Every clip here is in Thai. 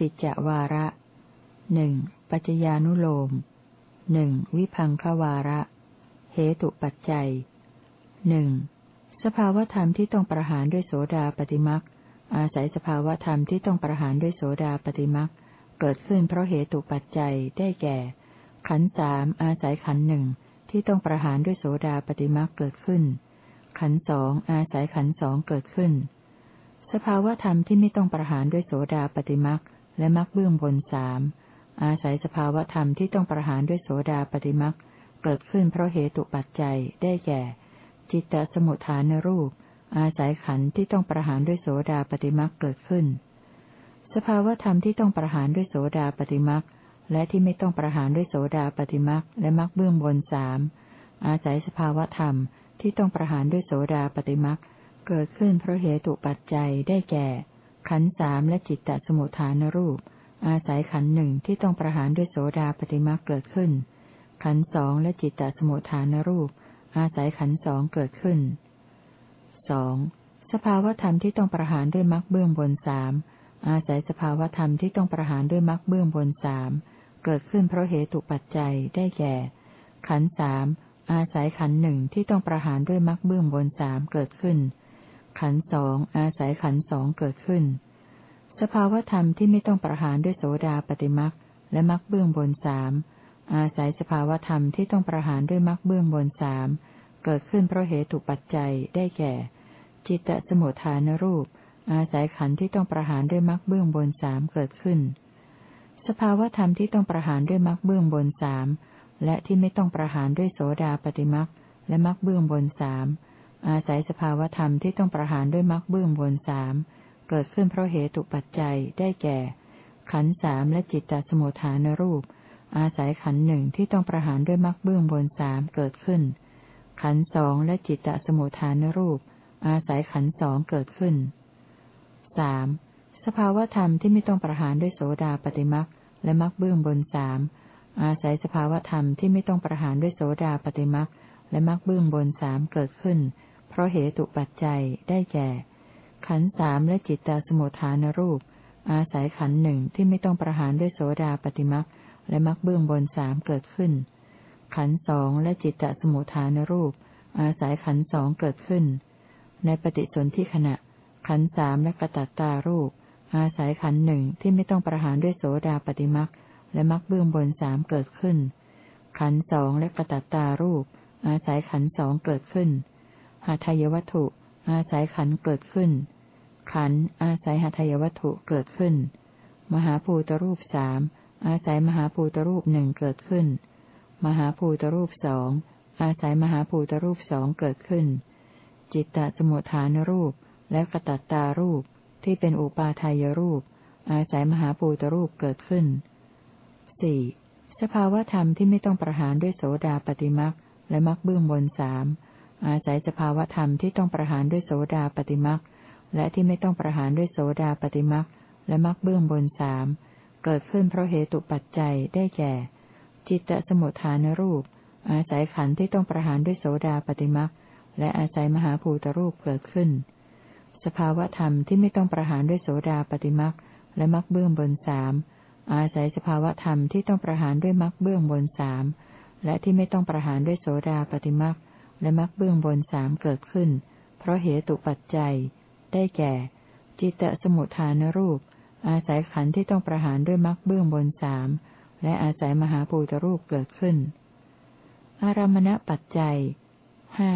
ฏิจจวาระหนึ่งปัจจญานุโลมหนึ่งวิพังควาระ เหตุปัจจัยหนึ่งสภาวธรรมที่ต้องประหารด้วยโสดาปฏิมักอาศัยสภาวธรรมที่ต้องประหารด้วยโสดาปฏิมักเกิดขึ้นเพราะเหตุปัจจัยได้แก่ ขันสามอาศัยขันหนึ่งที่ต้องประหารด้วยโสดาปฏิมักเกิดขึ้น ขันสองอาศัยขันสองเกิดขึ้น สภาวธรรมที่ไม่ต้องประหารด้วยโสดาปฏิมัก และมักเบื้องบนสามอาศัยสภาวธรรมที่ต้องประหารด้วยโสดาปฏิมักเกิดขึ้นเพราะเหตุปัจจัยได้แก่ จิตตสมุทฐานรูป อาศัยขันธ์ที่ต้องประหารด้วยโสดาปฏิมักเกิดขึ้น สภาวธรรมที่ต้องประหารด้วยโสดาปฏิมักและที่ไม่ต้องประหารด้วยโสดาปฏิมักและมักเบื้องบนสามอาศัยสภาวธรรมที่ต้องประหารด้วยโสดาปฏิมักเกิดขึ้นเพราะเหตุปัจจัยได้แก่ ขันสามและจิตตสมุทฐานรูป อาศัยขันหนึ่งที่ต้องประหารด้วยโสดาปฏิมาเกิดขึ้น ขันสองและจิตตสมุทฐานรูป อาศัยขันสองเกิดขึ้นสองสภาวธรรมที่ต้องประหารด้วยมรรคเบื้องบนสามอาศัยสภาวธรรมที่ต้องประหารด้วยมรรคเบื้องบนสามเกิดขึ้นเพราะเหตุปัจจัยได้แก่ ขันสามอาศัยขันหนึ่งที่ต้องประหารด้วยมรรคเบื้องบนสามเกิดขึ้น ขันสองอาศัยขันสองเกิดขึ้น สภาวธรรมที่ไม่ต้องประหารด้วยโสดาปฏิมักและมักเบื้องบนสามอาศัยสภาวธรรมที่ต้องประหารด้วยมักเบื้องบนสามเกิดขึ้นเพราะเหตุปัจจัยได้แก่ จิตตสมุทฐานรูป อาศัยขันธ์ที่ต้องประหารด้วยมักเบื้องบนสามเกิดขึ้น สภาวธรรมที่ต้องประหารด้วยมักเบื้องบนสามและที่ไม่ต้องประหารด้วยโสดาปฏิมักและมักเบื้องบนสาม อาศัยสภาวธรรมที่ต้องประหารด้วยมักเบื้องบนสามเกิดขึ้นเพราะเหตุปัจจัยได้แก่ ขันสามและจิตตสมุทฐานรูป อาศัยขันหนึ่งที่ต้องประหารด้วยมรรคเบื้องบนสามเกิดขึ้น ขันสองและจิตตสมุทฐานรูป อาศัยขันสองเกิดขึ้นสามสภาวธรรมที่ไม่ต้องประหารด้วยโสดาปฏิมักและมรรคเบื้องบนสามอาศัยสภาวธรรมที่ไม่ต้องประหารด้วยโสดาปฏิมักและมรรคเบื้องบนสามเกิดขึ้น ราะเหตุปัจจัยได้แก่ ขันสามและจิตตสมุทฐานรูป อาศัยขันหนึ่งที่ไม่ต้องประหารด้วยโสดาปฏิมักและมักเบื้องบนสามเกิดขึ้น ขันสองและจิตตสมุทฐานรูป อาศัยขันสองเกิดขึ้น ในปฏิสนธิขณะ ขันสามและกระตัตตารูป อาศัยขันหนึ่งที่ไม่ต้องประหารด้วยโสดาปฏิมักและมักเบื้องบนสามเกิดขึ้น ขันสองและกระตัตตารูป อาศัยขันสองเกิดขึ้น หาทายวัตถุ อาศัยขันเกิดขึ้น ขันอาศัยหทัยวัตถุเกิดขึ้น มหาภูตรูปสามอาศัยมหาภูตรูปหนึ่งเกิดขึ้น มหาภูตรูปสองอาศัยมหาภูตรูปสองเกิดขึ้น จิตตสมุทฐานรูปและกระตัตตารูปที่เป็นอุปาทายรูป อาศัยมหาภูตรูปเกิดขึ้นสี่สภาวธรรมที่ไม่ต้องประหารด้วยโสดาปฏิมักและมักเบื้องบนสาม อาศัยสภาวธรรมที่ต้องประหารด้วยโสดาปฏิมักและที่ไม่ต้องประหารด้วยโสดาปฏิมักและมักเบื้องบนสามเกิดขึ้นเพราะเหตุปัจจัยได้แก่ จิตตสมุทฐานรูป อาศัยขันธ์ที่ต้องประหารด้วยโสดาปฏิมักและอาศัยมหาภูตรูปเกิดขึ้น สภาวธรรมที่ไม่ต้องประหารด้วยโสดาปฏิมักและมักเบื้องบนสามอาศัยสภาวธรรมที่ต้องประหารด้วยมักเบื้องบนสามและที่ไม่ต้องประหารด้วยโสดาปฏิมัก และมรรคเบื้องบนสามเกิดขึ้น เพราะเหตุปัจจัย ได้แก่ จิตตสมุทฐานรูป อาศัยขันธ์ที่ต้องประหารด้วยมรรคเบื้องบนสามและอาศัยมหาภูตรูปเกิดขึ้น อารามณปัจจัยห้า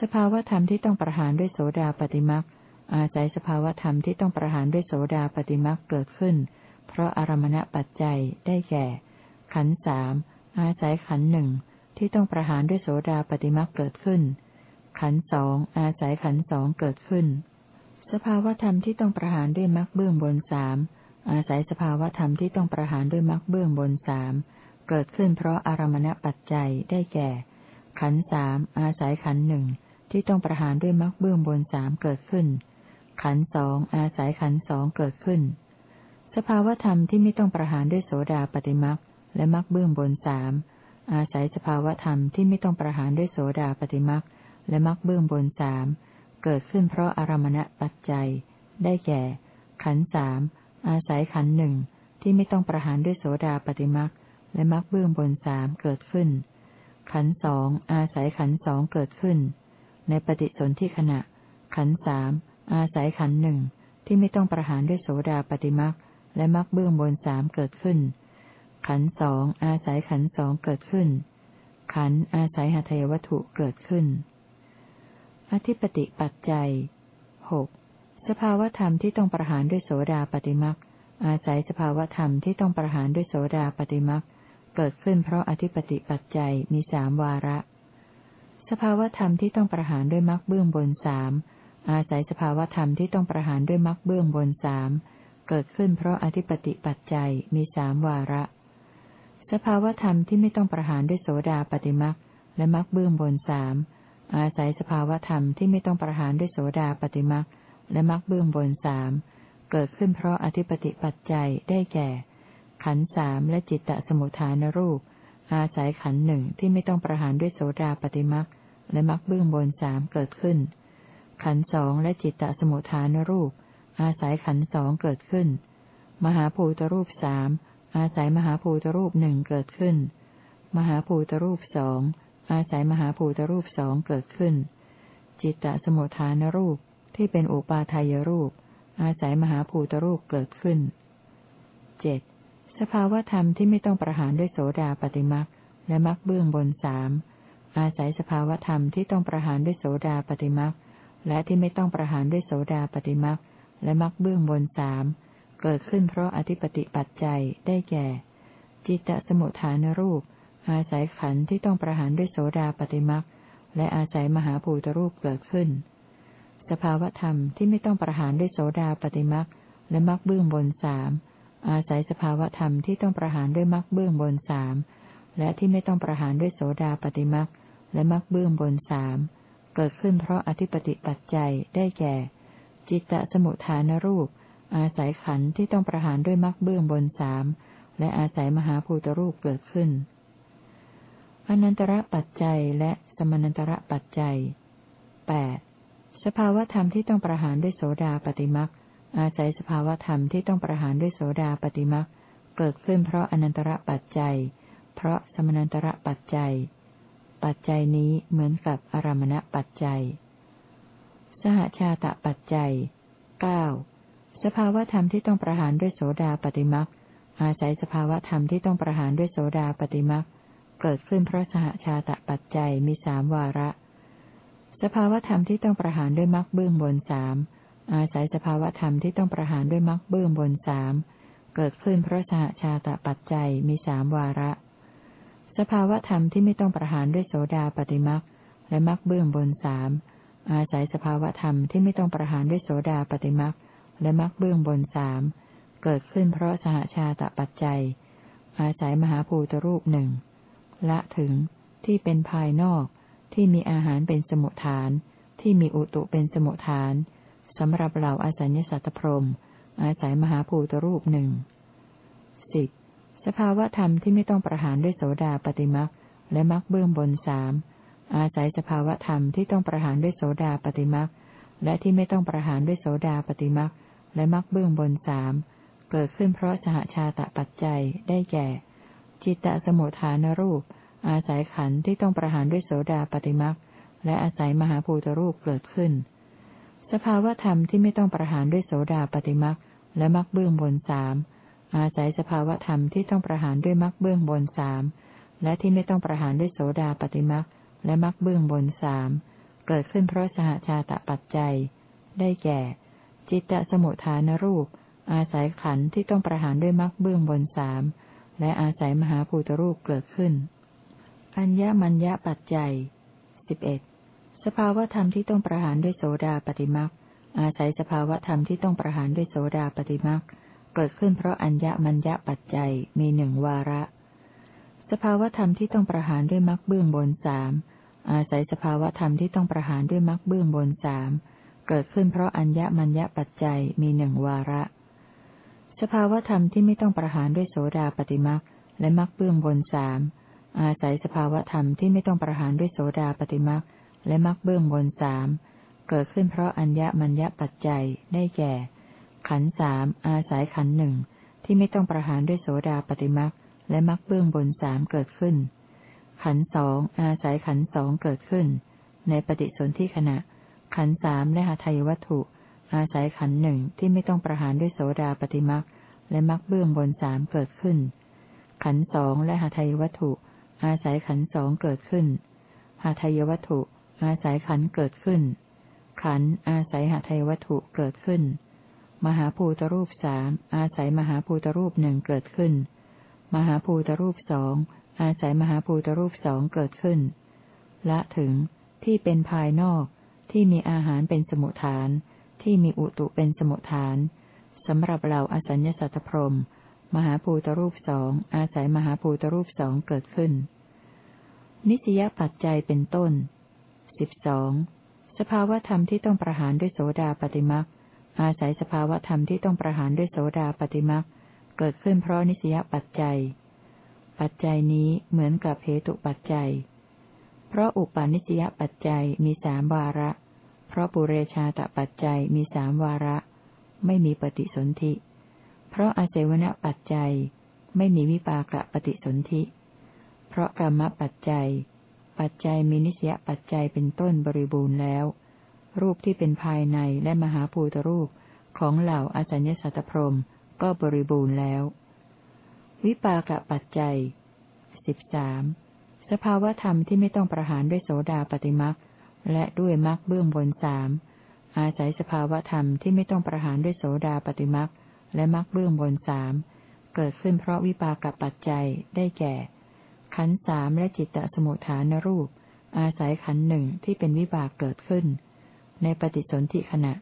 สภาวธรรมที่ต้องประหารด้วยโสดาปฏิมักอาศัยสภาวธรรมที่ต้องประหารด้วยโสดาปฏิมักเกิดขึ้น เพราะอารมณปัจจัยได้แก่ ขันสามอาศัยขันหนึ่ง ที่ต้องประหารด้วยโสดาปฏิมักเกิดขึ้น ขันสองอาศัยขันสองเกิดขึ้น สภาวธรรมที่ต้องประหารด้วยมักเบื้องบนสามอาศัยสภาวธรรมที่ต้องประหารด้วยมักเบื้องบนสามเกิดขึ้นเพราะอารมณปัจจัยได้แก่ ขันสามอาศัยขันหนึ่งที่ต้องประหารด้วยมักเบื้องบนสามเกิดขึ้น ขันสองอาศัยขันสองเกิดขึ้น สภาวธรรมที่ไม่ต้องประหารด้วยโสดาปฏิมักและมักเบื้องบนสาม อาศัยสภาวธรรมที่ไม่ต้องประหารด้วยโสดาปฏิมักและมักเบื้องบนสามเกิดขึ้นเพราะอารมณปัจจัย ได้แก่ ขันสามอาศัยขันหนึ่งที่ไม่ต้องประหารด้วยโสดาปฏิมักและมักเบื้องบนสามเกิดขึ้น ขันสองอาศัยขันสองเกิดขึ้น ในปฏิสนธิขณะ ขันสามอาศัยขันหนึ่งที่ไม่ต้องประหารด้วยโสดาปฏิมักและมักเบื้องบนสามเกิดขึ้น ขันสองอาศัยขันสองเกิดขึ้น ขันอาศัยหทัยวัตถุเกิดขึ้น อธิปติปัจจัยหกสภาวธรรมที่ต้องประหารด้วยโสดาปฏิมักอาศัยสภาวธรรมที่ต้องประหารด้วยโสดาปฏิมักเกิดขึ้นเพราะอธิปติปัจจัยมีสามวาระ สภาวธรรมที่ต้องประหารด้วยมักเบื้องบนสามอาศัยสภาวธรรมที่ต้องประหารด้วยมักเบื้องบนสามเกิดขึ้นเพราะอธิปติปัจจัยมีสามวาระ สภาวธรรมที่ไม่ต้องประหารด้วยโสดาปฏิมักและมักเบื้องบนสามอาศัยสภาวธรรมที่ไม่ต้องประหารด้วยโสดาปฏิมักและมักเบื้องบนสามเกิดขึ้นเพราะอธิปติปัจจัยได้แก่ ขันสามและจิตตสมุทฐานรูป อาศัยขันหนึ่งที่ไม่ต้องประหารด้วยโสดาปฏิมักและมักเบื้องบนสามเกิดขึ้น ขันสองและจิตตสมุทฐานรูป อาศัยขันสองเกิดขึ้น มหาภูตรูปสาม อาศัยมหาภูตรูปหนึ่งเกิดขึ้น มหาภูตรูปสอง อาศัยมหาภูตรูปสองเกิดขึ้น จิตตสมุทฐานรูปที่เป็นอุปาทายรูป อาศัยมหาภูตรูปเกิดขึ้นเจ็ดสภาวธรรมที่ไม่ต้องประหารด้วยโสดาปฏิมักและมักเบื้องบนสามอาศัยสภาวธรรมที่ต้องประหารด้วยโสดาปฏิมักและที่ไม่ต้องประหารด้วยโสดาปฏิมักและมักเบื้องบนสาม เกิดขึ้นเพราะอธิปติปัจจัยได้แก่ จิตตสมุทฐานรูป อาศัยขันธ์ที่ต้องประหารด้วยโสดาปฏิมักและอาศัยมหาภูตรูปเกิดขึ้น สภาวธรรมที่ไม่ต้องประหารด้วยโสดาปฏิมักและมักเบื้องบนสามอาศัยสภาวธรรมที่ต้องประหารด้วยมักเบื้องบนสามและที่ไม่ต้องประหารด้วยโสดาปฏิมักและมักเบื้องบนสามเกิดขึ้นเพราะอธิปติปัจจัยได้แก่ จิตตสมุทฐานรูป อาศัยขันธ์ที่ต้องประหารด้วยมักเบื้องบนสามและอาศัยมหาภูตรูปเกิดขึ้น อนันตระปัจจัยและสมนันตระปัจจัยแปดสภาวธรรมที่ต้องประหารด้วยโสดาปฏิมักอาศัยสภาวธรรมที่ต้องประหารด้วยโสดาปฏิมักเกิดขึ้นเพราะอนันตระปัจจัย เพราะสมนันตระปัจจัย ปัจจัยนี้เหมือนกับอารมณปัจจัย สหชาตะปัจจัยเก้า สภาวธรรมที่ต้องประหารด้วยโสดาปฏิมักอาศัยสภาวธรรมที่ต้องประหารด้วยโสดาปฏิมักเกิดขึ้นเพราะสหชาตะปัจจัยมีสามวาระ สภาวธรรมที่ต้องประหารด้วยมรรคเบื้องบนสามอาศัยสภาวธรรมที่ต้องประหารด้วยมรรคเบื้องบนสามเกิดขึ้นเพราะสหชาตะปัจจัยมีสามวาระ สภาวธรรมที่ไม่ต้องประหารด้วยโสดาปฏิมรรคและมรรคเบื้องบนสามอาศัยสภาวธรรมที่ไม่ต้องประหารด้วยโสดาปฏิมรรค และมรรคเบื้องบนสามเกิดขึ้นเพราะสหชาตปัจจัย อาศัยมหาภูตรูปหนึ่งละถึงที่เป็นภายนอกที่มีอาหารเป็นสมุทฐาน ที่มีอุตุเป็นสมุทฐานสำหรับเหล่าอาศัยสัตตพรมอาศัยมหาภูตรูปหนึ่งสิบสภาวะธรรมที่ไม่ต้องประหารด้วยโสดาปฏิมักและมักเบื้องบนสามอาศัยสภาวะธรรมที่ต้องประหารด้วยโสดาปฏิมักและที่ไม่ต้องประหารด้วยโสดาปฏิมัก และมักเบื้องบนสามเกิดขึ้นเพราะสหชาตะปัจจัยได้แก่ จิตตสมุทฐานรูป อาศัยขันธ์ที่ต้องประหารด้วยโสดาปฏิมักและอาศัยมหาภูตรูปเกิดขึ้น สภาวธรรมที่ไม่ต้องประหารด้วยโสดาปฏิมักและมักเบื้องบนสามอาศัยสภาวธรรมที่ต้องประหารด้วยมักเบื้องบนสามและที่ไม่ต้องประหารด้วยโสดาปฏิมักและมักเบื้องบนสามเกิดขึ้นเพราะสหชาตะปัจจัย ได้แก่ จิตตสมุทฐานรูป อาศัยขันธ์ที่ต้องประหารด้วยมักเบื้องบนสามและอาศัยมหาภูตรูปเกิดขึ้น อัญญมัญญปัจจัยสิบเอ็ดสภาวธรรมที่ต้องประหารด้วยโสดาปฏิมักอาศัยสภาวธรรมที่ต้องประหารด้วยโสดาปฏิมักเกิดขึ้นเพราะอัญญมัญญปัจจัยมีหนึ่งวาระ สภาวธรรมที่ต้องประหารด้วยมักเบื้องบนสามอาศัยสภาวธรรมที่ต้องประหารด้วยมักเบื้องบนสาม เกิดขึ้นเพราะอัญญมัญญปัจจัยมีหนึ่งวาระ สภาวธรรมที่ไม่ต้องประหารด้วยโสดาปฏิมักและมักเบื้องบนสามอาศัยสภาวธรรมที่ไม่ต้องประหารด้วยโสดาปฏิมักและมักเบื้องบนสามเกิดขึ้นเพราะอัญญมัญญปัจจัยได้แก่ ขันสามอาศัยขันหนึ่งที่ไม่ต้องประหารด้วยโสดาปฏิมักและมักเบื้องบนสามเกิดขึ้น ขันสองอาศัยขันสองเกิดขึ้น ในปฏิสนธิขณะ ขันสามและหาทายวัตถุ อาศัยขันหนึ่งที่ไม่ต้องประหารด้วยโสดาปฏิมักและมักเบื้องบนสามเกิดขึ้น ขันสองและหาทายวัตถุ อาศัยขันสองเกิดขึ้นหาทายวัตถุ อาศัยขันเกิดขึ้น ขันอาศัยหาทายวัตถุเกิดขึ้น มหาภูตรูปสามอาศัยมหาภูตรูปหนึ่งเกิดขึ้น มหาภูตรูปสองอาศัยมหาภูตรูปสองเกิดขึ้น ละถึงที่เป็นภายนอก ที่มีอาหารเป็นสมุทฐาน ที่มีอุตุเป็นสมุทฐานสำหรับเราอสัญญสัตพรมมหาภูตรูปสองอาศัยมหาภูตรูปสองเกิดขึ้น นิสยปัจจัยเป็นต้นสิบสองสภาวธรรมที่ต้องประหารด้วยโสดาปฏิมักอาศัยสภาวธรรมที่ต้องประหารด้วยโสดาปฏิมักเกิดขึ้นเพราะนิสยปัจจัย ปัจจัยนี้เหมือนกับเหตุปัจจัย เพราะอุปาณิสยปัจจัยมีสามวาระ เพราะปุเรชาตปัจจัยมีสามวาระ ไม่มีปฏิสนธิ เพราะอาศัยวณปัจจัย ไม่มีวิปากะปฏิสนธิ เพราะกรรมปัจจัย ปัจจัยมีนิสยปัจจัยเป็นต้นบริบูรณ์แล้ว รูปที่เป็นภายในและมหาภูตรูปของเหล่าอสัญญสัตตพรมก็บริบูรณ์แล้ว วิปากะปัจจัยสิบสาม สภาวธรรมที่ไม่ต้องประหารด้วยโสดาปฏิมักและด้วยมักเบื้องบนสามอาศัยสภาวธรรมที่ไม่ต้องประหารด้วยโสดาปฏิมักและมักเบื้องบนสามเกิดขึ้นเพราะวิปากปัจจัยได้แก่ ขันสามและจิตตสมุทฐานรูป อาศัยขันหนึ่งที่เป็นวิบากเกิดขึ้น ในปฏิสนธิขณะ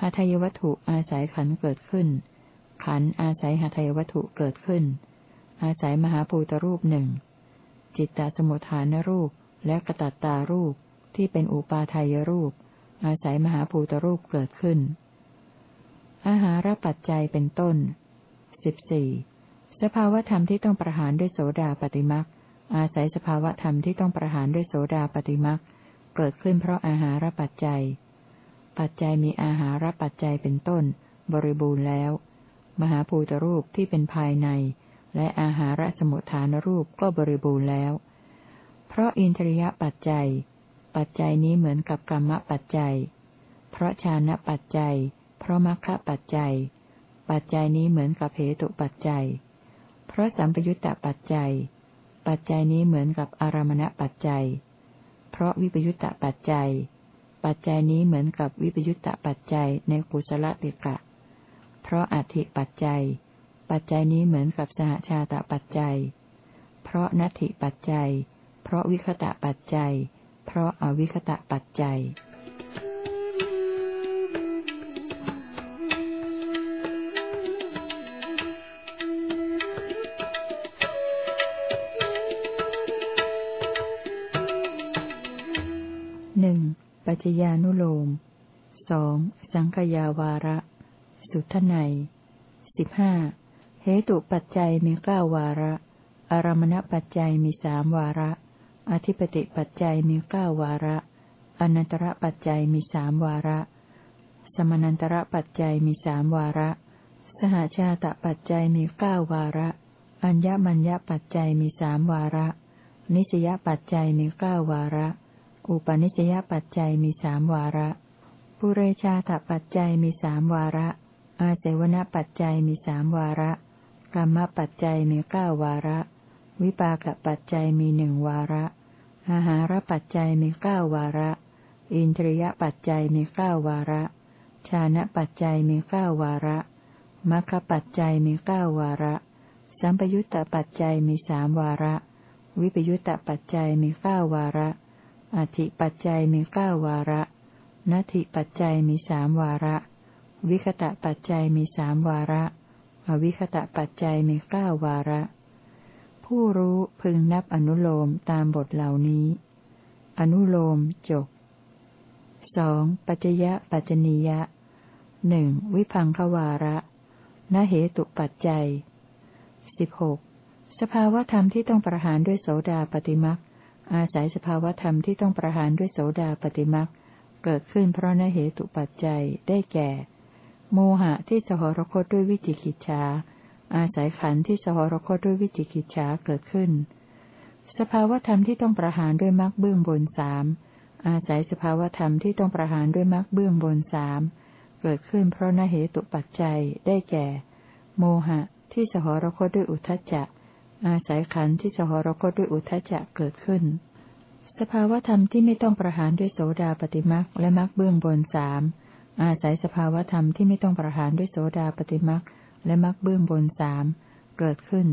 หาทายวัตถุอาศัยขันเกิดขึ้น ขันอาศัยหาทายวัตถุเกิดขึ้น อาศัยมหาภูตรูปหนึ่ง จิตตสมุทฐานรูป และกระตัตตารูปที่เป็นอุปาทายรูป อาศัยมหาภูตรูปเกิดขึ้น อาหารปัจจัยเป็นต้นสิบสี่สภาวธรรมที่ต้องประหารด้วยโสดาปฏิมักอาศัยสภาวธรรมที่ต้องประหารด้วยโสดาปฏิมักเกิดขึ้นเพราะอาหารปัจจัย ปัจจัยมีอาหารปัจจัยเป็นต้น บริบูรณ์แล้ว มหาภูตรูปที่เป็นภายใน และอาหารสมุทฐานรูปก็บริบูรณ์แล้ว เพราะอินทรียปัจจัย ปัจจัยนี้เหมือนกับกรรมปัจจัย เพราะชานะปัจจัย เพราะมรรคปัจจัย ปัจจัยนี้เหมือนกับเหตุปัจจัย เพราะสัมปยุตตปัจจัย ปัจจัยนี้เหมือนกับอารมณปัจจัย เพราะวิปยุตตปัจจัย ปัจจัยนี้เหมือนกับวิปยุตตปัจจัยในกุศลติกะ เพราะอธิปัจจัย ปัจจัยนี้เหมือนกับสหชาตปัจจัย เพราะนัตถิปัจจัย เพราะวิคตะปัจจัย เพราะอวิคตะปัจจัยหนึ่งปัจจญานุโลมสองสังขยาวาระ สุทไนสิบห้า เหตุปัจจัยมีเก้าวาระ อารมณปัจจัยมีสามวาระ อธิปติปัจจัยมีเก้าวาระ อนันตระปัจจัยมีสามวาระ สมนันตระปัจจัยมีสามวาระ สหชาตปัจจัยมีเก้าวาระ อัญญมัญญปัจจัยมีสามวาระ นิสยปัจจัยมีเก้าวาระ อุปนิสยปัจจัยมีสามวาระ ปุเรชาตปัจจัยมีสามวาระ อาเสวนปัจจัยมีสามวาระ กรรมปัจจัยมีเก้าวาระ วิปากปัจจัยมีหนึ่งวาระอาหารปัจจัยมีเก้าวาระ อินทรียปัจจัยมีเก้าวาระ ชานะปัจจัยมีเก้าวาระมัคคปัจจัยมีเก้าวาระ สัมปยุตตปัจจัยมีสามวาระ วิปยุตตปัจจัยมีเก้าวาระ อธิปัจจัยมีเก้าวาระนัตถิปัจจัยมีสามวาระ วิคตะปัจจัยมีสามวาระ อวิคตะปัจจัยมีเก้าวาระ ผู้รู้พึงนับอนุโลมตามบทเหล่านี้ อนุโลมจบสองปัจยะปัจจนียะหนึ่งวิพังควาระนเหตุปัจจัยสิบหกสภาวธรรมที่ต้องประหารด้วยโสดาปฏิมักอาศัยสภาวธรรมที่ต้องประหารด้วยโสดาปฏิมักเกิดขึ้นเพราะนเหตุปัจจัยได้แก่ โมหะที่สหรคตด้วยวิจิกิจฉาอาศัยขันธ์ที่สหรคตด้วยวิจิกิจฉาเกิดขึ้น สภาวธรรมที่ต้องประหารด้วยมรรคเบื้องบนสามอาศัยสภาวธรรมที่ต้องประหารด้วยมรรคเบื้องบนสามเกิดขึ้นเพราะนเหตุปัจจัยได้แก่ โมหะที่สหรคตด้วยอุทจจะ อาศัยขันธ์ที่สหรคตด้วยอุทจจะเกิดขึ้น สภาวธรรมที่ไม่ต้องประหารด้วยโสดาปฏิมักและมักเบื้องบนสาม อาศัยสภาวธรรมที่ไม่ต้องประหารด้วยโสดาปฏิมักและมักเบื้องบนสามเกิดขึ้น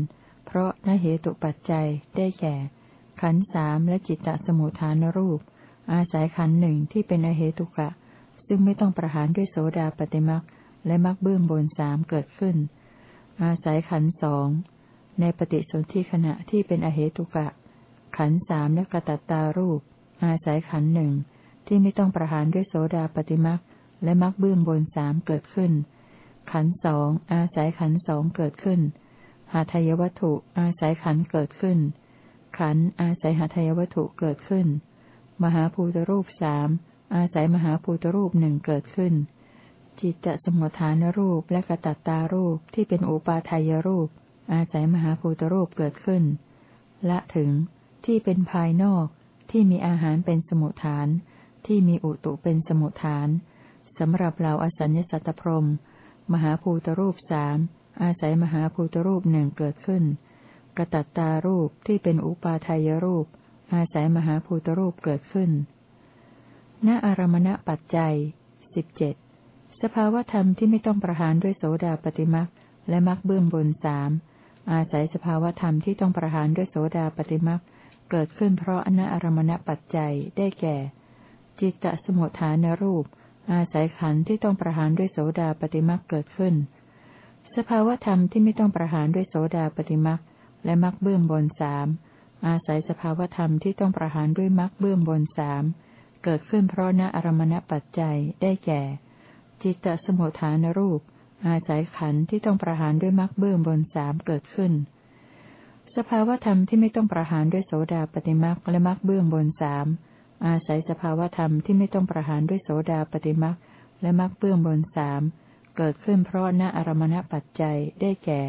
เพราะนเหตุปัจจัยได้แก่ ขันสามและจิตตสมุทฐานรูป อาศัยขันหนึ่งที่เป็นอเหตุกะ ซึ่งไม่ต้องประหารด้วยโสดาปฏิมักและมักเบื้องบนสามเกิดขึ้น อาศัยขันสองในปฏิสนธิขณะที่เป็นอเหตุกะ ขันสามและกระตัตตารูป อาศัยขันหนึ่งที่ไม่ต้องประหารด้วยโสดาปฏิมัก และมักเบื้องบนสามเกิดขึ้น ขันสองอาศัยขันสองเกิดขึ้น หาทายวัตถุอาศัยขันเกิดขึ้น ขันอาศัยหาทายวัตถุเกิดขึ้น มหาภูตรูปสามอาศัยมหาภูตรูปหนึ่งเกิดขึ้น จิตตสมุทฐานรูปและกระตัตตารูปที่เป็นอุปาทายรูป อาศัยมหาภูตรูปเกิดขึ้น ละถึงที่เป็นภายนอกที่มีอาหารเป็นสมุทฐาน ที่มีอุตุเป็นสมุทฐาน สำหรับเราอสัญญสัตตพรม มหาภูตรูปสามอาศัยมหาภูตรูปหนึ่งเกิดขึ้น กระตัตตารูปที่เป็นอุปาทายรูป อาศัยมหาภูตรูปเกิดขึ้น ณอารมณปัจจัยสิบเจ็ดสภาวธรรมที่ไม่ต้องประหารด้วยโสดาปฏิมักและมักเบื้องบนสามอาศัยสภาวธรรมที่ต้องประหารด้วยโสดาปฏิมักเกิดขึ้นเพราะอนอารมณปัจจัยได้แก่ จิตตสมุทฐานรูป อาศัยขันธ์ที่ต้องประหารด้วยโสดาปฏิมักเกิดขึ้น สภาวธรรมที่ไม่ต้องประหารด้วยโสดาปฏิมักและมักเบื้องบนสามอาศัยสภาวธรรมที่ต้องประหารด้วยมักเบื้องบนสามเกิดขึ้นเพราะนอารมณปัจจัยได้แก่ จิตตสมุทฐานรูป อาศัยขันธ์ที่ต้องประหารด้วยมรรคเบื้องบนสามเกิดขึ้น สภาวธรรมที่ไม่ต้องประหารด้วยโสดาปฏิมรรคและมรรคเบื้องบนสาม อาศัยสภาวธรรมที่ไม่ต้องประหารด้วยโสดาปฏิมรรคและมรรคเบื้องบนสามเกิดขึ้นเพราะณอารมณปัจจัยได้แก่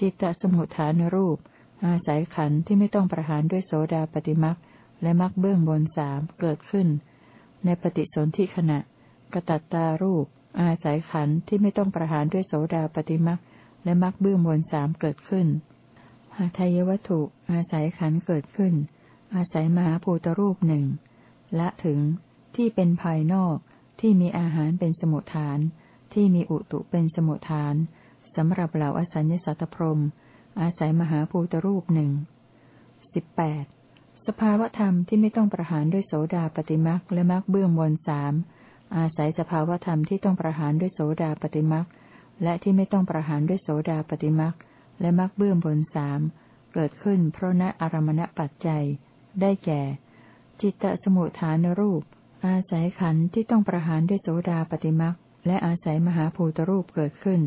จิตตสมุทฐานรูป อาศัยขันธ์ที่ไม่ต้องประหารด้วยโสดาปฏิมรรคและมรรคเบื้องบนสามเกิดขึ้น ในปฏิสนธิขณะกระตัตตารูป อาศัยขันที่ไม่ต้องประหารด้วยโสดาปฏิมักและมักเบื้องบนสามเกิดขึ้นหาทายวัตถุ อาศัยขันเกิดขึ้น อาศัยมหาภูตรูปหนึ่ง ละถึง ที่เป็นภายนอก ที่มีอาหารเป็นสมุทฐาน ที่มีอุตุเป็นสมุทฐานสำหรับเหล่าอสัญญสัตพรมอาศัยมหาภูตรูปหนึ่งสิบแปดสภาวธรรมที่ไม่ต้องประหารด้วยโสดาปฏิมักและมักเบื้องบนสามอาศัยสภาวธรรมที่ต้องประหารด้วยโสดาปฏิมักและที่ไม่ต้องประหารด้วยโสดาปฏิมักและมักเบื้องบนสามเกิดขึ้นเพราะณอารมณปัจจัย ได้แก่ จิตตสมุทฐานรูป อาศัยขันธ์ที่ต้องประหารด้วยโสดาปฏิมักและอาศัยมหาภูตรูปเกิดขึ้น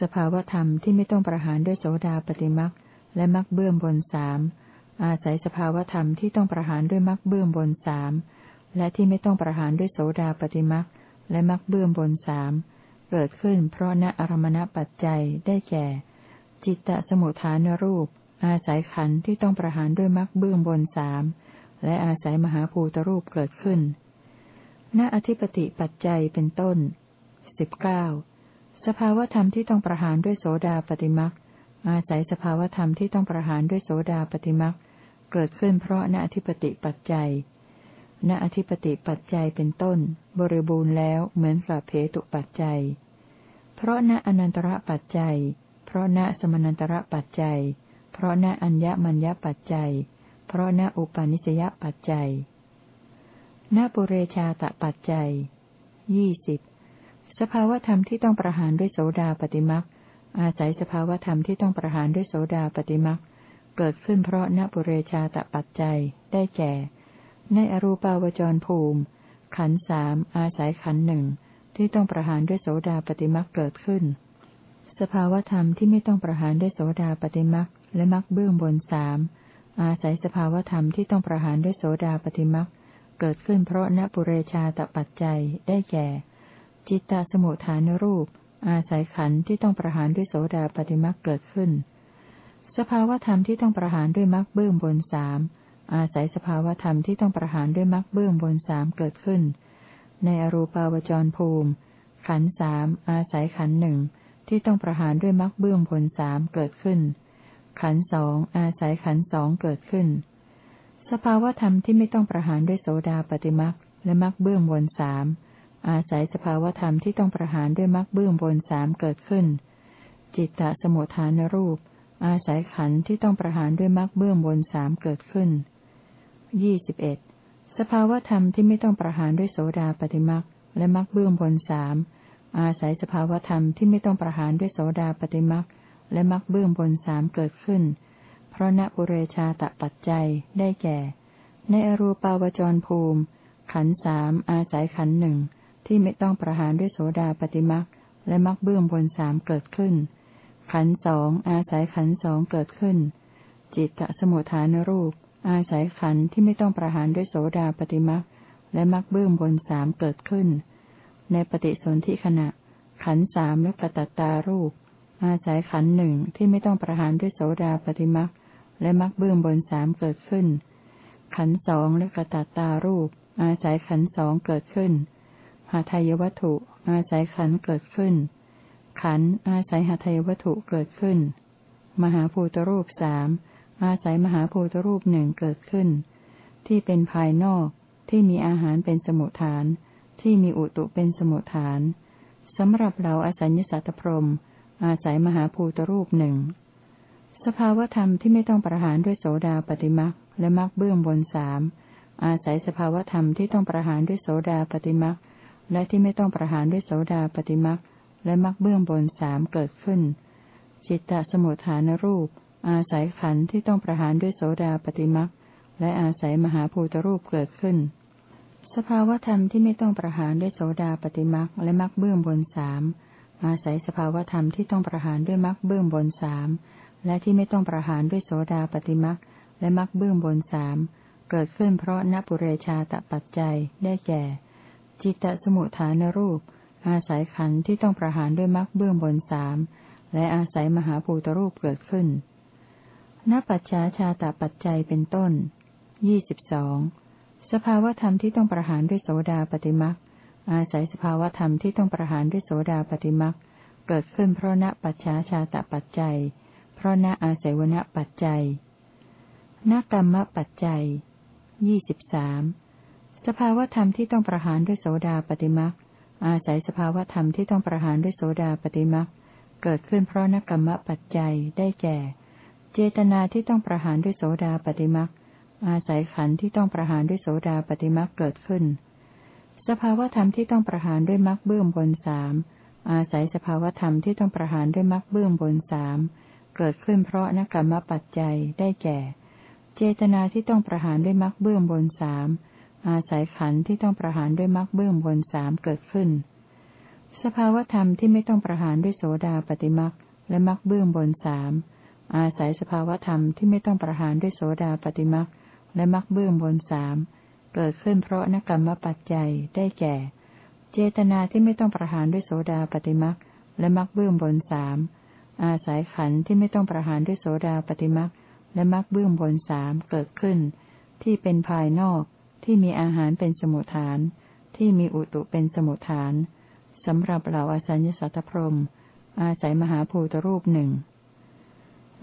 สภาวธรรมที่ไม่ต้องประหารด้วยโสดาปฏิมักและมักเบื้องบนสามอาศัยสภาวธรรมที่ต้องประหารด้วยมักเบื้องบนสามและที่ไม่ต้องประหารด้วยโสดาปฏิมักและมักเบื้องบนสามเกิดขึ้นเพราะณอารมณปัจจัยได้แก่ จิตตสมุทฐานรูป อาศัยขันธ์ที่ต้องประหารด้วยมักเบื้องบนสาม และอาศัยมหาภูตรูปเกิดขึ้น ณอธิปติปัจจัยเป็นต้นสิบเก้าสภาวธรรมที่ต้องประหารด้วยโสดาปฏิมักอาศัยสภาวธรรมที่ต้องประหารด้วยโสดาปฏิมักเกิดขึ้นเพราะณอธิปติปัจจัย ณอธิปติปัจจัยเป็นต้น บริบูรณ์แล้วเหมือนกับเพตุปัจจัย เพราะณอนันตระปัจจัย เพราะณสมนันตระปัจจัย เพราะณอัญญมัญญปัจจัย เพราะณอุปาณิสยปัจจัยณปุเรชาตปัจจัยยี่สิบสภาวธรรมที่ต้องประหารด้วยโสดาปฏิมักอาศัยสภาวธรรมที่ต้องประหารด้วยโสดาปฏิมักเกิดขึ้นเพราะณปุเรชาตปัจจัยได้แก่ ในอรูปาวจรภูมิ ขันสามอาศัยขันหนึ่งที่ต้องประหารด้วยโสดาปฏิมักเกิดขึ้น สภาวธรรมที่ไม่ต้องประหารด้วยโสดาปฏิมักและมักเบื้องบนสาม อาศัยสภาวธรรมที่ต้องประหารด้วยโสดาปฏิมักเกิดขึ้นเพราะนปุเรชาตปัจจัยได้แก่ จิตตสมุทฐานรูป อาศัยขันธ์ที่ต้องประหารด้วยโสดาปฏิมักเกิดขึ้น สภาวธรรมที่ต้องประหารด้วยมรรคเบื้องบนสามอาศัยสภาวธรรมที่ต้องประหารด้วยมรรคเบื้องบนสามเกิดขึ้น ในอรูปาวจรภูมิ ขันสามอาศัยขันหนึ่งที่ต้องประหารด้วยมรรคเบื้องบนสามเกิดขึ้น ขันสองอาศัยขันสองเกิดขึ้น สภาวธรรมที่ไม่ต้องประหารด้วยโสดาปฏิมรรคและมรรคเบื้องบนสามอาศัยสภาวธรรมที่ต้องประหารด้วยมรรคเบื้องบนสามเกิดขึ้น จิตตสมุทฐานรูป อาศัยขันที่ต้องประหารด้วยมรรคเบื้องบนสามเกิดขึ้นยี่สิบเอ็ดสภาวธรรมที่ไม่ต้องประหารด้วยโสดาปฏิมักและมักเบื้องบนสามอาศัยสภาวธรรมที่ไม่ต้องประหารด้วยโสดาปฏิมัก และมักเบื้องบนสามเกิดขึ้น เพราะณปุเรชาตะปัจจัยได้แก่ ในอรูปาวจรภูมิ ขันสามอาศัยขันหนึ่งที่ไม่ต้องประหารด้วยโสดาปฏิมักและมักเบื้องบนสามเกิดขึ้น ขันสองอาศัยขันสองเกิดขึ้น จิตตสมุทฐานรูป อาศัยขันที่ไม่ต้องประหารด้วยโสดาปฏิมักและมักเบื้องบนสามเกิดขึ้น ในปฏิสนธิขณะ ขันสามและกระตัตตารูป อาศัยขันหนึ่งที่ไม่ต้องประหารด้วยโสดาปฏิมักและมักเบื้องบนสามเกิดขึ้น ขันสองและกระตัตารูป อาศัยขันสองเกิดขึ้น หาทายวัตถุ อาศัยขันเกิดขึ้น ขันอาศัยหาทายวัตถุเกิดขึ้น มหาภูตรูปสามอาศัยมหาภูตรูปหนึ่งเกิดขึ้น ที่เป็นภายนอกที่มีอาหารเป็นสมุทฐาน ที่มีอุตุเป็นสมุทฐานสำหรับเราอสัญญสัตตพรม อาศัยมหาภูตรูปหนึ่ง สภาวธรรมที่ไม่ต้องประหารด้วยโสดาปฏิมักและมักเบื้องบนสามอาศัยสภาวธรรมที่ต้องประหารด้วยโสดาปฏิมักและที่ไม่ต้องประหารด้วยโสดาปฏิมักและมักเบื้องบนสามเกิดขึ้น จิตตสมุทฐานรูป อาศัยขันธ์ที่ต้องประหารด้วยโสดาปฏิมักและอาศัยมหาภูตรูปเกิดขึ้น สภาวธรรมที่ไม่ต้องประหารด้วยโสดาปฏิมักและมักเบื้องบนสาม อาศัยสภาวธรรมที่ต้องประหารด้วยมักเบื้องบนสามและที่ไม่ต้องประหารด้วยโสดาปฏิมักและมักเบื้องบนสามเกิดขึ้นเพราะนปุเรชาตปัจจัยได้แก่ จิตตสมุทฐานรูป อาศัยขันธ์ที่ต้องประหารด้วยมักเบื้องบนสามและอาศัยมหาภูตรูปเกิดขึ้นนปัจฉาชาตปัจจัยเป็นต้นยี่สิบสองสภาวธรรมที่ต้องประหารด้วยโสดาปฏิมัก อาศัยสภาวธรรมที่ต้องประหารด้วยโสดาปฏิมักเกิดขึ้นเพราะณปัจฉาชาตปัจจัย เพราะณอาศัยวณปัจจัยนกรรมปัจจัยยี่สิบสามสภาวธรรมที่ต้องประหารด้วยโสดาปฏิมักอาศัยสภาวธรรมที่ต้องประหารด้วยโสดาปฏิมักเกิดขึ้นเพราะนกรรมปัจจัยได้แก่ เจตนาที่ต้องประหารด้วยโสดาปฏิมักอาศัยขันธ์ที่ต้องประหารด้วยโสดาปฏิมักเกิดขึ้น สภาวธรรมที่ต้องประหารด้วยมักเบื้องบนสามอาศัยสภาวธรรมที่ต้องประหารด้วยมักเบื้องบนสามเกิดขึ้นเพราะนกรรมปัจจัยได้แก่ เจตนาที่ต้องประหารด้วยมักเบื้องบนสามอาศัยขันธ์ที่ต้องประหารด้วยมักเบื้องบนสามเกิดขึ้น สภาวธรรมที่ไม่ต้องประหารด้วยโสดาปฏิมักและมักเบื้องบนสามอาศัยสภาวธรรมที่ไม่ต้องประหารด้วยโสดาปฏิมักและมักเบื้องบนสาม เกิดขึ้นเพราะนกรรมปัจจัยได้แก่ เจตนาที่ไม่ต้องประหารด้วยโสดาปฏิมักและมักเบื้องบนสามอาศัยขันธ์ที่ไม่ต้องประหารด้วยโสดาปฏิมักและมักเบื้องบนสามเกิดขึ้น ที่เป็นภายนอกที่มีอาหารเป็นสมุทฐาน ที่มีอุตุเป็นสมุทฐานสำหรับเหล่าอสัญญสัตตพรม อาศัยมหาภูตรูปหนึ่ง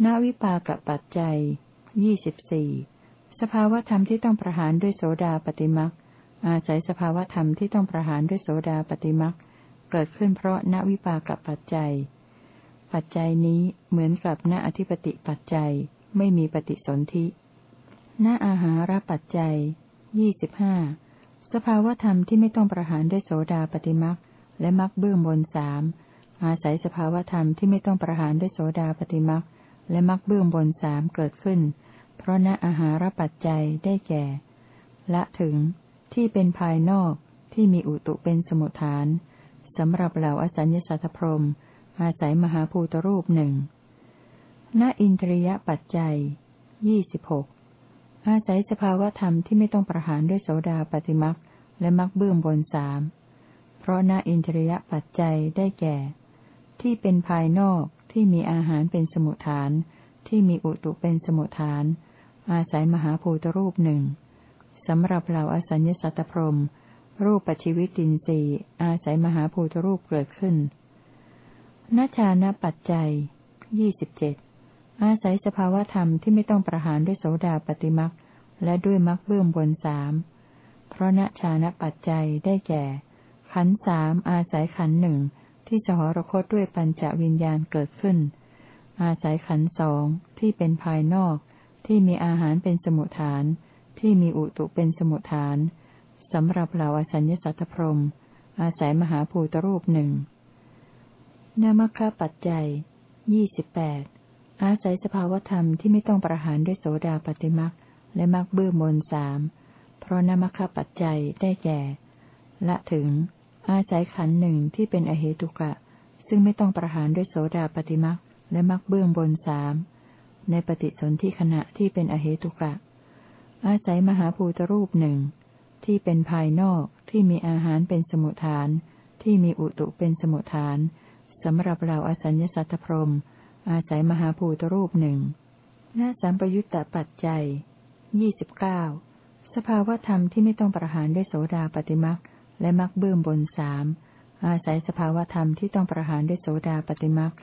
นวิปากปัจจัยยี่สิบสี่ สภาวธรรมที่ต้องประหารด้วยโสดาปฏิมักอาศัยสภาวธรรมที่ต้องประหารด้วยโสดาปฏิมักเกิดขึ้นเพราะนวิปากับปัจจัย ปัจจัยนี้เหมือนกับณอธิปติปัจจัยไม่มีปฏิสนธิณอาหารปัจจัยยี่สิบห้าสภาวธรรมที่ไม่ต้องประหารด้วยโสดาปฏิมักและมักเบื้องบนสามอาศัยสภาวธรรมที่ไม่ต้องประหารด้วยโสดาปฏิมักและมักเบื้องบนสามเกิดขึ้นเราะณอาหารปัจจัยได้แก่ ละถึงที่เป็นภายนอกที่มีอุตุเป็นสมุทฐานสำหรับเหล่าอสัญญสัตพรมอาศัยมหาภูตรูปหนึ่งณอินทรียปัจจัยยี่สิบหกอาศัยสภาวธรรมที่ไม่ต้องประหารด้วยโสดาปฏิมักและมักเบื้องบนสามเพราะนาอินทริยปัจจัยได้แก่ ที่เป็นภายนอกที่มีอาหารเป็นสมุทฐาน ที่มีอุตุเป็นสมุทฐาน อาศัยมหาภูตรูปหนึ่งสำหรับเหล่าอสัญญสัตตพรม รูปปัจจิวิตินสีอาศัยมหาภูตรูปเกิดขึ้นนัชานะปัจจัยยี่สิบเจ็ดอาศัยสภาวธรรมที่ไม่ต้องประหารด้วยโสดาปฏิมักและด้วยมักเบื้องบนสาม เพราะณชานะปัจจัยได้แก่ ขันสามอาศัยขันหนึ่งที่สหรคตด้วยปัญจวิญญาณเกิดขึ้น อาศัยขันสองที่เป็นภายนอก ที่มีอาหารเป็นสมุทฐาน ที่มีอุตุเป็นสมุทฐานสำหรับเหล่าอสัญญสัตพรมอาศัยมหาภูตรูปหนึ่งนามคปัจจัยยี่สิบแปดอาศัยสภาวธรรมที่ไม่ต้องประหารด้วยโสดาปฏิมักและมักเบื้องบนสามเพราะนามคปัจจัยได้แก่ ละถึง อาศัยขันหนึ่งที่เป็นอเหตุกะ ซึ่งไม่ต้องประหารด้วยโสดาปฏิมักและมักเบื้องบนสาม ในปฏิสนธิขณะที่เป็นอเหตุกะ อาศัยมหาภูตรูปหนึ่ง ที่เป็นภายนอกที่มีอาหารเป็นสมุทฐาน ที่มีอุตุเป็นสมุทฐานสำหรับเหล่าอสัญญสัตตพรมอาศัยมหาภูตรูปหนึ่งณสัมปยุตตปัจจัยยี่สิบเก้าสภาวธรรมที่ไม่ต้องประหารด้วยโสดาปฏิมักและมักเบื้องบนสามอาศัยสภาวธรรมที่ต้องประหารด้วยโสดาปฏิมัก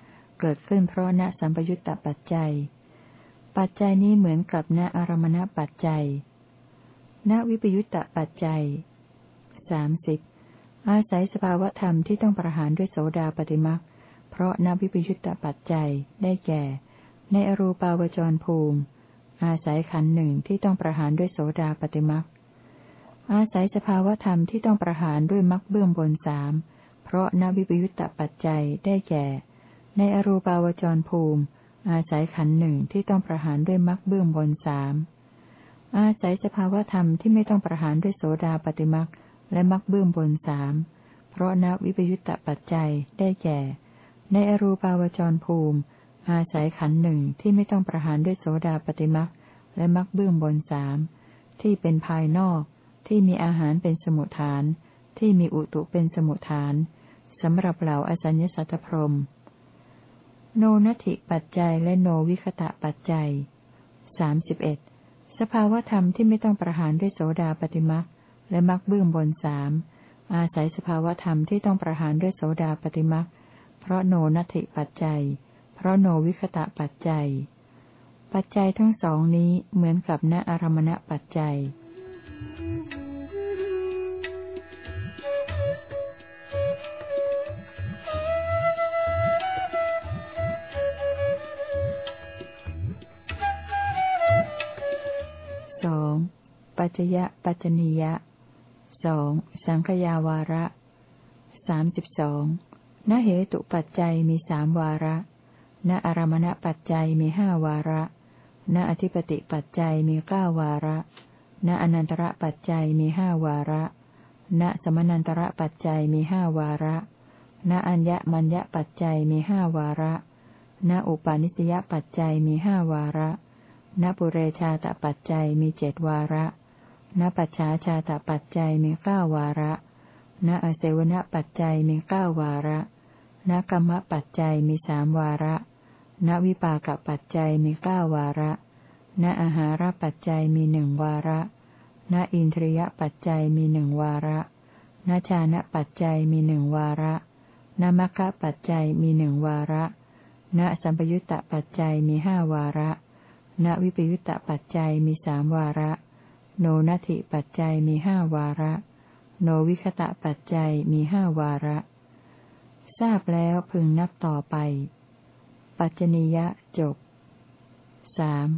เกิดขึ้นเพราะณสัมปยุตตปัจจัย ปัจจัยนี้เหมือนกับณอารมณปัจจัย ณวิปยุตตปัจจัยสามสิบอาศัยสภาวธรรมที่ต้องประหารด้วยโสดาปฏิมักเพราะนวิปยุตตปัจจัยได้แก่ ในอรูปาวจรภูมิ อาศัยขันหนึ่งที่ต้องประหารด้วยโสดาปฏิมักอาศัยสภาวธรรมที่ต้องประหารด้วยมักเบื้องบนสามเพราะนวิปยุตตปัจจัยได้แก่ ในอรูปาวจรภูมิ อาศัยขันหนึ่งที่ต้องประหารด้วยมักเบื้องบนสามอาศัยสภาวธรรมที่ไม่ต้องประหารด้วยโสดาปฏิมักและมักเบื้องบนสามเพราะนวิปยุตตปัจจัยได้แก่ ในอรูปาวจรภูมิ อาศัยขันหนึ่งที่ไม่ต้องประหารด้วยโสดาปฏิมักและมักเบื้องบนสามที่เป็นภายนอก ที่มีอาหารเป็นสมุทฐาน ที่มีอุตุเป็นสมุทฐานสำหรับเหล่าอสัญญสัตตพรม โนนัติปัจจัยและโนวิคตะปัจจัยสามสิบเอ็ดสภาวธรรมที่ไม่ต้องประหารด้วยโสดาปฏิมักและมักเบื้องบนสามอาศัยสภาวธรรมที่ต้องประหารด้วยโสดาปฏิมักเพราะโนนัตถิปัจจัย เพราะโนวิคตะปัจจัย ปัจจัยทั้งสองนี้เหมือนกับณอารมณปัจจัย สองปัจจยะปัจจนียะสองสังขยาวาระสามสิบสองณเหตุปัจจัยมีสามวาระ ณอารมณปัจจัยมีห้าวาระ ณอธิปติปัจจัยมีเก้าวาระ ณอนันตระปัจจัยมีห้าวาระ ณสมนันตระปัจจัยมีห้าวาระ ณอัญญมัญญปัจจัยมีห้าวาระ ณอุปาณิสยปัจจัยมีห้าวาระ ณปุเรชาตปัจจัยมีเจดวาระณปัจฉาชาตปัจจัยมีเก้าวาระณอเสวนปัจจัยมีเก้าวาระณกรรมปัจจัยมีสามวาระณวิปากปัจจัยมีเก้าวาระ ณอาหารปัจจัยมีหนึ่งวาระ ณอินทรียปัจจัยมีหนึ่งวาระ ณชานะปัจจัยมีหนึ่งวาระณมัคคะปัจจัยมีหนึ่งวาระ ณสัมปยุตตปัจจัยมีห้าวาระ ณวิปยุตตปัจจัยมีสามวาระ โนนัตถิปัจจัยมีห้าวาระ โนวิคตะปัจจัยมีห้าวาระ ทราบแล้วพึงนับต่อไป ปัจจนิยะจบสาม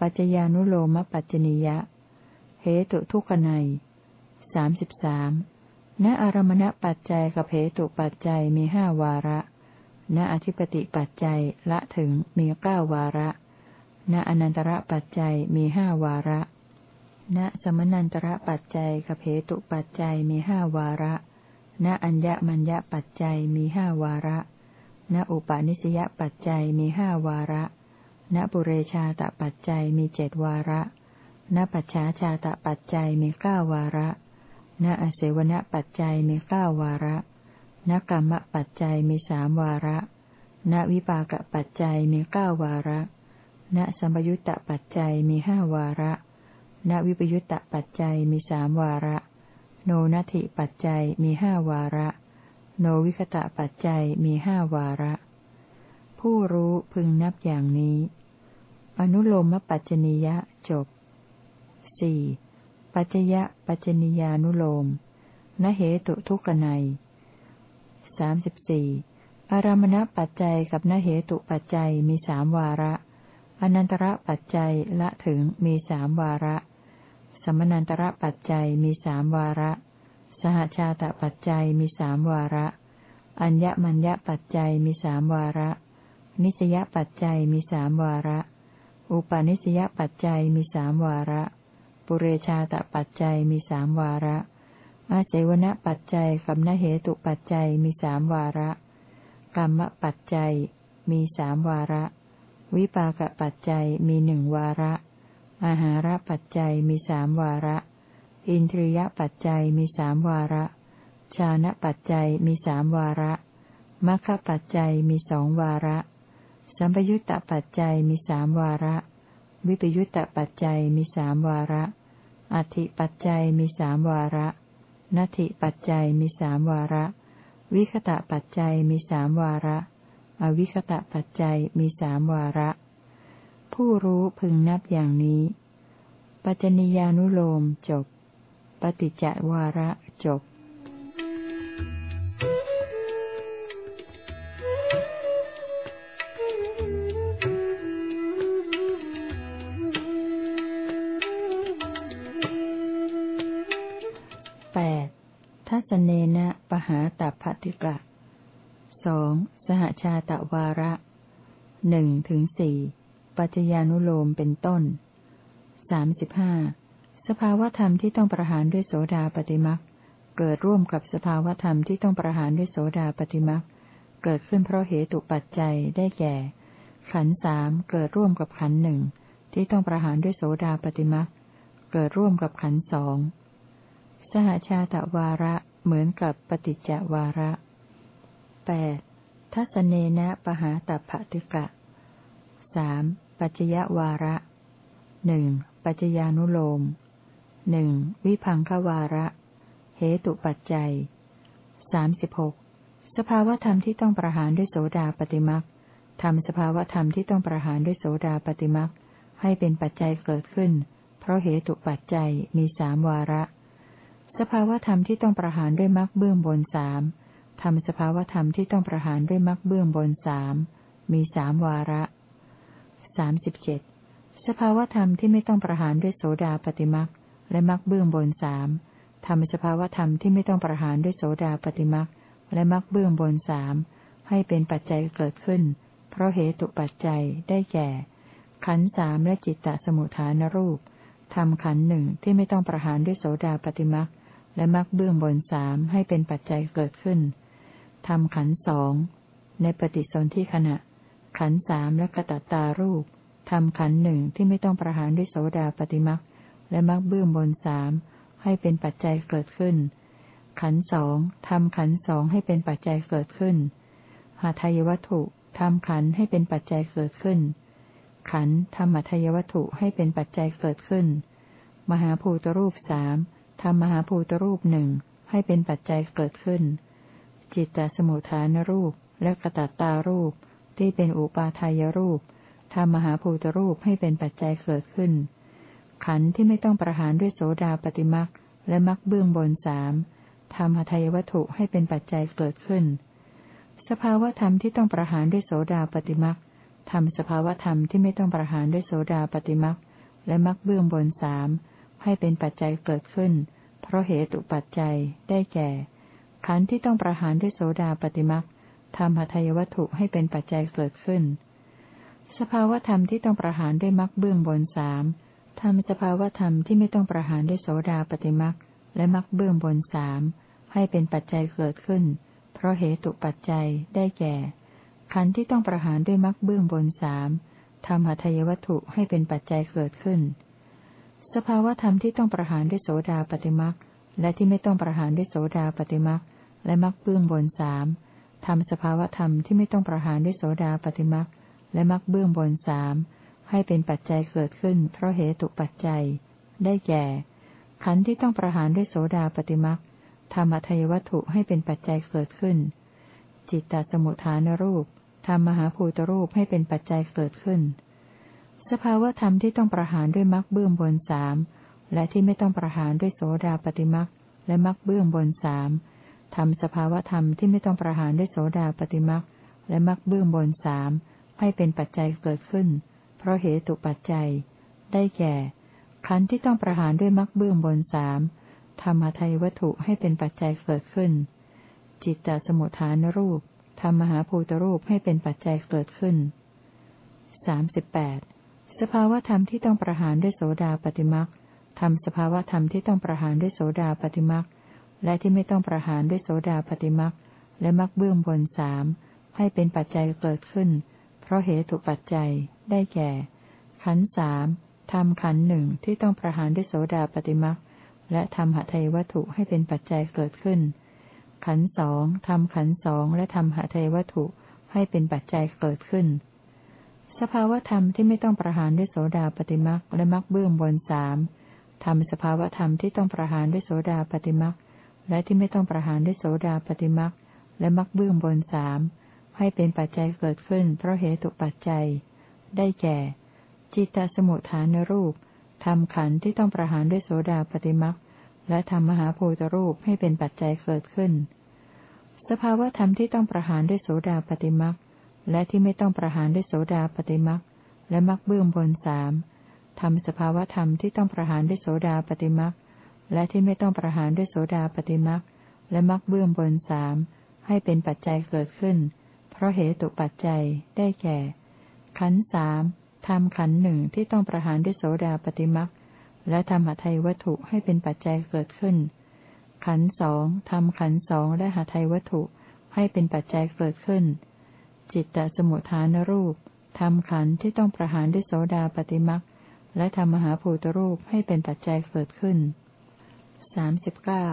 ปัจจญานุโลมปัจจนิยะ เหตุทุกขไนสามสิบสามณอารมณปัจจัยกับเหตุปัจจัยมีห้าวาระ ณอธิปติปัจจัยละถึงมีเก้าวาระ ณอนันตระปัจจัยมีห้าวาระ ณสมนันตระปัจจัยกับเหตุปัจจัยมีห้าวาระ ณอัญญมัญญปัจจัยมีห้าวาระ ณอุปาณิสยปัจจัยมีห้าวาระ ณปุเรชาตปัจจัยมีเจดวาระ ณปัจฉาชาตปัจจัยมีเก้าวาระ ณอเสวนปัจจัยมีเก้าวาระณกรรมปัจจัยมีสามวาระ ณวิปากปัจจัยมีเก้าวาระ ณสัมยุตตปัจจัยมีห้าวาระ ณวิปยุตตปัจจัยมีสามวาระ โนนัตถิปัจจัยมีห้าวาระ โนวิคตะปัจจัยมีห้าวาระ ผู้รู้พึงนับอย่างนี้ อนุโลมปัจจนิยะจบสี่ปัจจยะปัจจนิยานุโลมนเหตุทุกนัยสามสิบสี่อารามณปัจจัยกับนเหตุปัจจัยมีสามวาระ อนันตระปัจจัยละถึงมีสามวาระ สมนันตระปัจจัยมีสามวาระ สหชาตปัจจัยมีสามวาระ อัญญมัญญปัจจัยมีสามวาระ นิสยปัจจัยมีสามวาระ อุปาณิสยปัจจัยมีสามวาระ ปุเรชาตปัจจัยมีสามวาระ อาเจวณปัจจัยกับนเหตุปัจจัยมีสามวาระกรรมปัจจัยมีสามวาระ วิปากปัจจัยมีหนึ่งวาระ อาหารปัจจัยมีสามวาระ อินทรียปัจจัยมีสามวาระ ชานะปัจจัยมีสามวาระมัคคปัจจัยมีสองวาระ สัมปยุตตปัจจัยมีสามวาระ วิปยุตตปัจจัยมีสามวาระ อธิปัจจัยมีสามวาระนัตถิปัจจัยมีสามวาระ วิคตะปัจจัยมีสามวาระ อวิคตะปัจจัยมีสามวาระ ผู้รู้พึงนับอย่างนี้ ปัจจนิยานุโลมจบ ปฏิจจวาระจบสเนนะปหาตัพติกะสอง ชาตะวาระหนึ่งถึงสี่ปัจจญานุโลมเป็นต้นสามสิบห้าสภาวธรรมที่ต้องประหารด้วยโสดาปฏิมักเกิดร่วมกับสภาวธรรมที่ต้องประหารด้วยโสดาปฏิมักเกิดขึ้นเพราะเหตุปัจจัยได้แก่ ขันสามเกิดร่วมกับขันหนึ่งที่ต้องประหารด้วยโสดาปฏิมักเกิดร่วมกับขันสองสหชาตะวาระเหมือนกับปฏิจจวาระแปด ทัศเนนะปหาตัพติกะสามปัจจยวาระหนึ่งปัจจญานุโลมหนึ่งวิพังควาระ เหตุปัจจัยสามสิบหกสภาวธรรมที่ต้องประหารด้วยโสดาปฏิมักทำสภาวธรรมที่ต้องประหารด้วยโสดาปฏิมักให้เป็นปัจจัยเกิดขึ้น เพราะเหตุปัจจัยมีสามวาระ สภาวธรรมที่ต้องประหารด้วยมรรคเบื้องบนสาม ทำสภาวธรรมที่ต้องประหารด้วยมรรคเบื้องบนสามมีสามวาระสามสิบเจ็ดสภาวธรรมที่ไม่ต้องประหารด้วยโสดาปฏิมรรคและมรรคเบื้องบนสามทำสภาวธรรมที่ไม่ต้องประหารด้วยโสดาปฏิมรรคและมรรคเบื้องบนสามให้เป็นปัจจัยเกิดขึ้น เพราะเหตุปัจจัยได้แก่ ขันสามและจิตตสมุทฐานรูปทำขันหนึ่งที่ไม่ต้องประหารด้วยโสดาปฏิมรรคและมรรคเบื้องบนสามให้เป็นปัจจัยเกิดขึ้น ทำขันสองในปฏิสนธิขณะ ขันสามและกตัตตารูปทำขันหนึ่งที่ไม่ต้องประหารด้วยโสดาปฏิมรรคและมรรคเบื้องบนสามให้เป็นปัจจัยเกิดขึ้น ขันสองทำขันสองให้เป็นปัจจัยเกิดขึ้น หาทายวัตถุทำขันให้เป็นปัจจัยเกิดขึ้น ขันธรรมทายวัตถุให้เป็นปัจจัยเกิดขึ้น มหาภูตรูปสามทำมหาภูตรูปหนึ่งให้เป็นปัจจัยเกิดขึ้น จิตตสมุทฐานรูป และกระตัตตารูป ที่เป็นอุปาทายรูปทำมหาภูตรูปให้เป็นปัจจัยเกิดขึ้น ขันธ์ที่ไม่ต้องประหารด้วยโสดาปฏิมักและมักเบื้องบนสามทำหทัยวัตถุให้เป็นปัจจัยเกิดขึ้น สภาวธรรมที่ต้องประหารด้วยโสดาปฏิมักทำสภาวธรรมที่ไม่ต้องประหารด้วยโสดาปฏิมักและมักเบื้องบนสามให้เป็นปัจจัยเกิดขึ้น เพราะเหตุปัจจัยได้แก่ ขันธ์ที่ต้องประหารด้วยโสดาปฏิมักทำหัตยวัตถุให้เป็นปัจจัยเกิดขึ้น สภาวธรรมที่ต้องประหารด้วยมักเบื้องบนสามทำสภาวธรรมที่ไม่ต้องประหารด้วยโสดาปฏิมักและมักเบื้องบนสามให้เป็นปัจจัยเกิดขึ้น เพราะเหตุปัจจัยได้แก่ ขันธ์ที่ต้องประหารด้วยมักเบื้องบนสามทำหัตยวัตถุให้เป็นปัจจัยเกิดขึ้นสสภาวธรรมที่ต้องประหารด้วยโสดาปฏิมักและที่ไม่ต้องประหารด้วยโสดาปฏิมัก และมักเบื้องบนสามทำสภาวธรรมที่ไม่ต้องประหารด้วยโสดาปฏิมักและมักเบื้องบนสามให้เป็นปัจจัยเกิดขึ้น เพราะเหตุปัจจัย ได้แก่ ขันธ์ที่ต้องประหารด้วยโสดาปฏิมักธรรมทายวัตถุให้เป็นปัจจัยเกิดขึ้น จิตตสมุทฐานรูปทำมมหาภูตรูปให้เป็นปัจจัยเกิดขึ้น สภาวธรรมที่ต้องประหารด้วยมรรคเบื้องบนสามและที่ไม่ต้องประหารด้วยโสดาปฏิมักและมรรคเบื้องบนสาม ทำสภาวธรรมที่ไม่ต้องประหารด้วยโสดาปฏิมักและมรรคเบื้องบนสามให้เป็นปัจจัยเกิดขึ้น เพราะเหตุปัจจัย ได้แก่ ขันธ์ที่ต้องประหารด้วยมรรคเบื้องบนสามธรรมทัยวัตถุให้เป็นปัจจัยเกิดขึ้น จิตตสมุทฐานรูปทำมหาภูตรูปให้เป็นปัจจัยเกิดขึ้นสามสิบแปดสภาวธรรมที่ต้องประหารด้วยโสดาปฏิมักทำสภาวธรรมที่ต้องประหารด้วยโสดาปฏิมัก และที่ไม่ต้องประหารด้วยโสดาปฏิมักและมักเบื้องบนสามให้เป็นปัจจัยเกิดขึ้น เพราะเหตุปัจจัยได้แก่ ขันสามทำขันหนึ่งที่ต้องประหารด้วยโสดาปฏิมักและทำหทัยวัตถุให้เป็นปัจจัยเกิดขึ้น ขันสองทำขันสองและทำหาเทวัตถุให้เป็นปัจจัยเกิดขึ้น สภาวธรรมที่ไม่ต้องประหารด้วยโสดาปฏิมักและมักเบื้องบนสามทำสภาวธรรมที่ต้องประหารด้วยโสดาปฏิมัก และที่ไม่ต้องประหารด้วยโสดาปฏิมักและมักเบื้องบนสามให้เป็นปัจจัยเกิดขึ้น เพราะเหตุปัจจัย ได้แก่ จิตตสมุทฐานรูปทำขันที่ต้องประหารด้วยโสดาปฏิมักและทำมหาภูตรูปให้เป็นปัจจัยเกิดขึ้น สภาวธรรมที่ต้องประหารด้วยโสดาปฏิมักและที่ไม่ต้องประหารด้วยโสดาปฏิมักและมักเบื้องบนสามทำสภาวธรรมที่ต้องประหารด้วยโสดาปฏิมัก และที่ไม่ต้องประหารด้วยโสดาปฏิมักและมักเบื้องบนสามให้เป็นปัจจัยเกิดขึ้น เพราะเหตุปัจจัยได้แก่ ขันสามทำขันหนึ่งที่ต้องประหารด้วยโสดาปฏิมักและทำหทัยวัตถุให้เป็นปัจจัยเกิดขึ้น ขันสองทำขันสองและหทัยวัตถุให้เป็นปัจจัยเกิดขึ้น จิตตสมุทฐานรูปทำขันที่ต้องประหารด้วยโสดาปฏิมักและทำมหาภูตรูปให้เป็นปัจจัยเกิดขึ้น สามสิบเก้า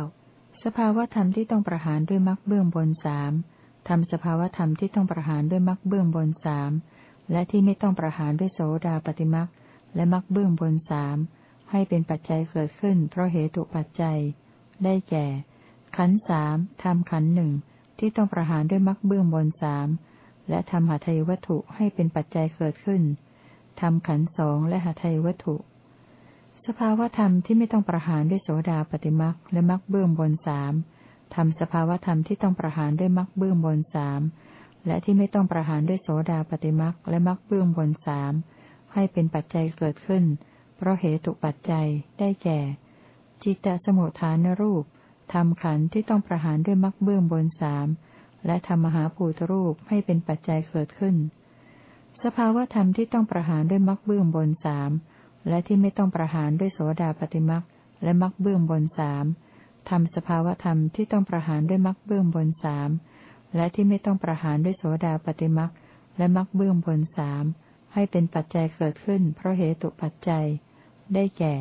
สภาวธรรมที่ต้องประหารด้วยมักเบื้องบนสามทำสภาวธรรมที่ต้องประหารด้วยมักเบื้องบนสามและที่ไม่ต้องประหารด้วยโสดาปฏิมักและมักเบื้องบนสามให้เป็นปัจจัยเกิดขึ้น เพราะเหตุปัจจัย ได้แก่ ขันสามทำขันหนึ่งที่ต้องประหารด้วยมรรคเบื้องบนสามและทำหาทายวัตถุให้เป็นปัจจัยเกิดขึ้นทำขันสองและหาทายวัตถุ สภาวธรรมที่ไม่ต้องประหารด้วยโสดาปฏิมักและมรรคเบื้องบนสามทำสภาวธรรมที่ต้องประหารด้วยมรรคเบื้องบนสามและที่ไม่ต้องประหารด้วยโสดาปฏิมักและมรรคเบื้องบนสามให้เป็นปัจจัยเกิดขึ้น เพราะเหตุปัจจัยได้แก่ จิตตสมุทฐานรูปทำขันที่ต้องประหารด้วยมรรคเบื้องบนสามและทำมหาภูตรูปให้เป็นปัจจัยเกิดขึ้น สภาวธรรมที่ต้องประหารด้วยมรรคเบื้องบนสาม และที่ไม่ต้องประหารด้วยโสดาปฏิมรรคและมรรคเบื้องบนสามทำสภาวธรรมที่ต้องประหารด้วยมรรคเบื้องบนสามและที่ไม่ต้องประหารด้วยโสดาปฏิมรรคและมรรคเบื้องบนสามให้เป็นปัจจัยเกิดขึ้น เพราะเหตุปัจจัย ได้แก่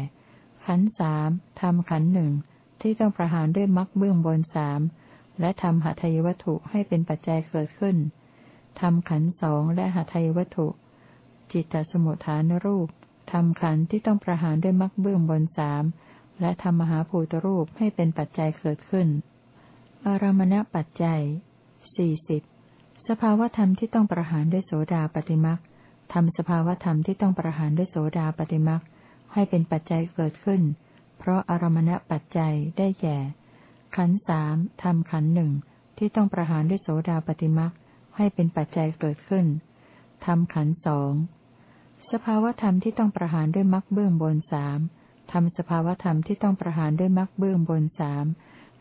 ขันสามทำขันหนึ่งที่ต้องประหารด้วยมรรคเบื้องบนสามและทำหทัยวัตถุให้เป็นปัจจัยเกิดขึ้นทำขันสองและหทัยวัตถุ จิตตสมุทฐานรูป ทำขันที่ต้องประหารด้วยมรรคเบื้องบนสามและทำมหาภูตรูปให้เป็นปัจจัยเกิดขึ้น อารมณปัจจัยสี่สิบสภาวธรรมที่ต้องประหารด้วยโสดาปฏิมักทำสภาวธรรมที่ต้องประหารด้วยโสดาปฏิมักให้เป็นปัจจัยเกิดขึ้น เพราะอารมณปัจจัยได้แก่ขันสามทำขันหนึ่งที่ต้องประหารด้วยโสดาปฏิมักให้เป็นปัจจัยเกิดขึ้นทำขันสอง สภาวธรรมที่ต้องประหารด้วยมักเบื้องบนสามทำสภาวธรรมที่ต้องประหารด้วยมักเบื้องบนสาม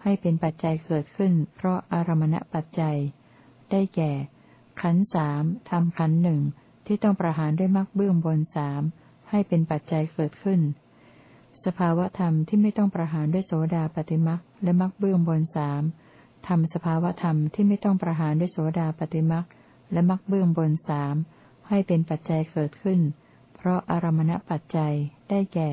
ให้เป็นปัจจัยเกิดขึ้น เพราะอารมณปัจจัย ได้แก่ ขันสามทำขันหนึ่งที่ต้องประหารด้วยมักเบื้องบนสามให้เป็นปัจจัยเกิดขึ้น สภาวธรรมที่ไม่ต้องประหารด้วยโสดาปฏิมักและมักเบื้องบนสามทำสภาวธรรมที่ไม่ต้องประหารด้วยโสดาปฏิมักและมักเบื้องบนสาม ให้เป็นปัจจัยเกิดขึ้น เพราะอารมณปัจจัยได้แก่